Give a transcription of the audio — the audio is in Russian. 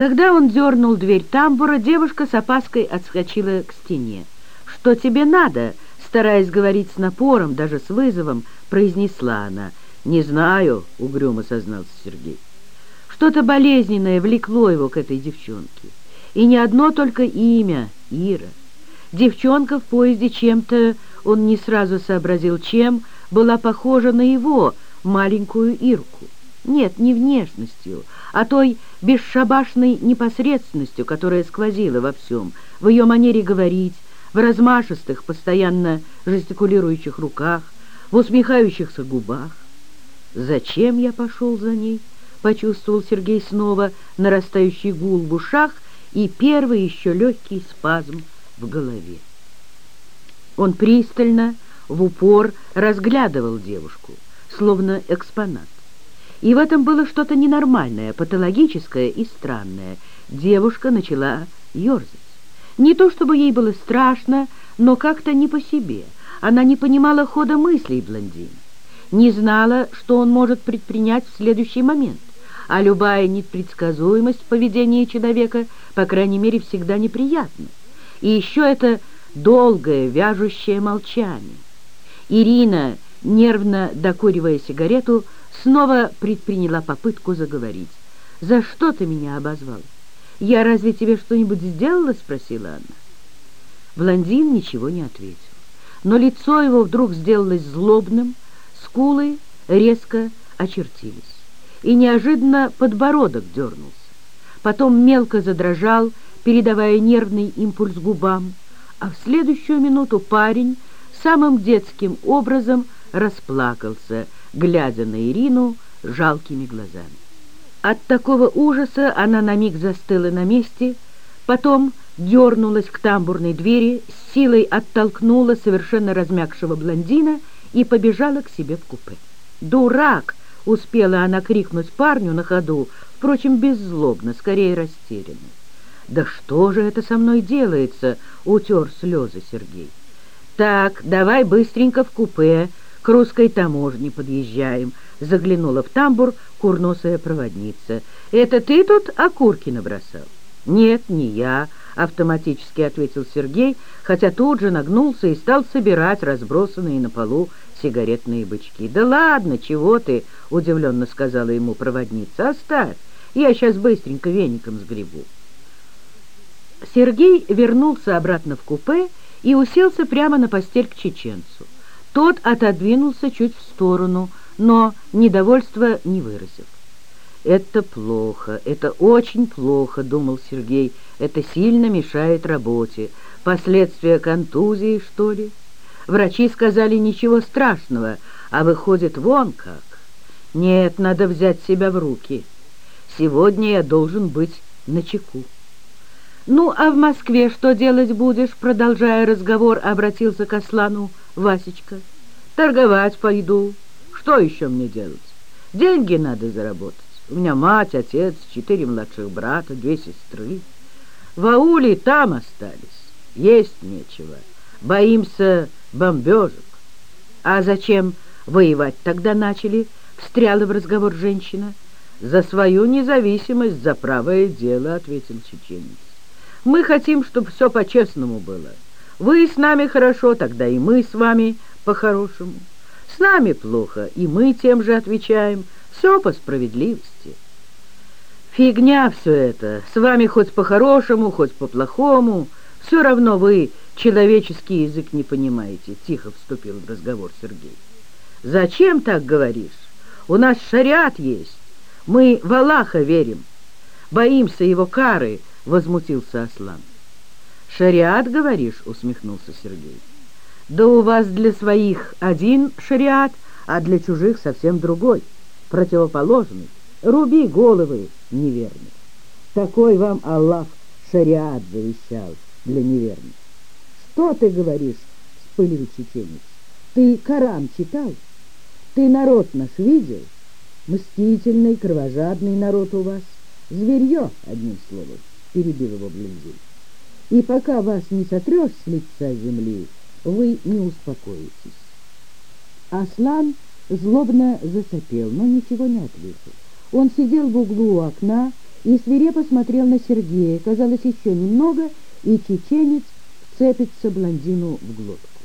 Когда он дернул дверь тамбура, девушка с опаской отскочила к стене. «Что тебе надо?» Стараясь говорить с напором, даже с вызовом, произнесла она. «Не знаю», — угрюмо сознался Сергей. Что-то болезненное влекло его к этой девчонке. И не одно только имя — Ира. Девчонка в поезде чем-то, он не сразу сообразил чем, была похожа на его, маленькую Ирку. Нет, не внешностью, а той бесшабашной непосредственностью, которая сквозила во всем, в ее манере говорить, в размашистых, постоянно жестикулирующих руках, в усмехающихся губах. «Зачем я пошел за ней?» — почувствовал Сергей снова нарастающий гул в ушах и первый еще легкий спазм в голове. Он пристально, в упор разглядывал девушку, словно экспонат. И в этом было что-то ненормальное, патологическое и странное. Девушка начала ерзать. Не то чтобы ей было страшно, но как-то не по себе. Она не понимала хода мыслей блондина. Не знала, что он может предпринять в следующий момент. А любая непредсказуемость поведения человека, по крайней мере, всегда неприятна. И еще это долгое, вяжущее молчание. Ирина, нервно докуривая сигарету, снова предприняла попытку заговорить. «За что ты меня обозвал? Я разве тебе что-нибудь сделала?» — спросила она. Блондин ничего не ответил, но лицо его вдруг сделалось злобным, скулы резко очертились, и неожиданно подбородок дернулся. Потом мелко задрожал, передавая нервный импульс губам, а в следующую минуту парень самым детским образом расплакался — глядя на Ирину жалкими глазами. От такого ужаса она на миг застыла на месте, потом дернулась к тамбурной двери, с силой оттолкнула совершенно размягшего блондина и побежала к себе в купе. «Дурак!» — успела она крикнуть парню на ходу, впрочем, беззлобно, скорее растерянно. «Да что же это со мной делается?» — утер слезы Сергей. «Так, давай быстренько в купе», к русской таможне подъезжаем», — заглянула в тамбур курносая проводница. «Это ты тут окурки набросал?» «Нет, не я», — автоматически ответил Сергей, хотя тут же нагнулся и стал собирать разбросанные на полу сигаретные бычки. «Да ладно, чего ты?» — удивленно сказала ему проводница. «Оставь, я сейчас быстренько веником сгребу». Сергей вернулся обратно в купе и уселся прямо на постель к чеченцу. Тот отодвинулся чуть в сторону, но недовольства не выразил. «Это плохо, это очень плохо», — думал Сергей. «Это сильно мешает работе. Последствия контузии, что ли? Врачи сказали ничего страшного, а выходит вон как. Нет, надо взять себя в руки. Сегодня я должен быть начеку». «Ну, а в Москве что делать будешь?» Продолжая разговор, обратился к Аслану Васечка. «Торговать пойду. Что еще мне делать? Деньги надо заработать. У меня мать, отец, четыре младших брата, две сестры. В ауле там остались. Есть нечего. Боимся бомбежек. А зачем воевать тогда начали?» Встряла в разговор женщина. «За свою независимость, за правое дело», — ответил чеченец. Мы хотим, чтобы все по-честному было. Вы с нами хорошо, тогда и мы с вами по-хорошему. С нами плохо, и мы тем же отвечаем. Все по справедливости. Фигня все это. С вами хоть по-хорошему, хоть по-плохому. Все равно вы человеческий язык не понимаете, тихо вступил в разговор Сергей. Зачем так говоришь? У нас шариат есть. Мы в Аллаха верим. Боимся его кары, возмутился Аслан. «Шариат, говоришь?» — усмехнулся Сергей. «Да у вас для своих один шариат, а для чужих совсем другой, противоположный. Руби головы неверных. Такой вам Аллах шариат завещал для неверных. Что ты говоришь, вспылил чеченец? Ты Коран читал? Ты народ наш видел? Мстительный, кровожадный народ у вас. Зверье, одним словом перебил его блиндин. И пока вас не сотрешь с лица земли, вы не успокоитесь. Аслан злобно засопел, но ничего не ответил. Он сидел в углу у окна и свирепо смотрел на Сергея. Казалось, еще немного, и чеченец вцепится блондину в глотку.